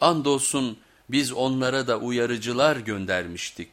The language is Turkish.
Andolsun biz onlara da uyarıcılar göndermiştik.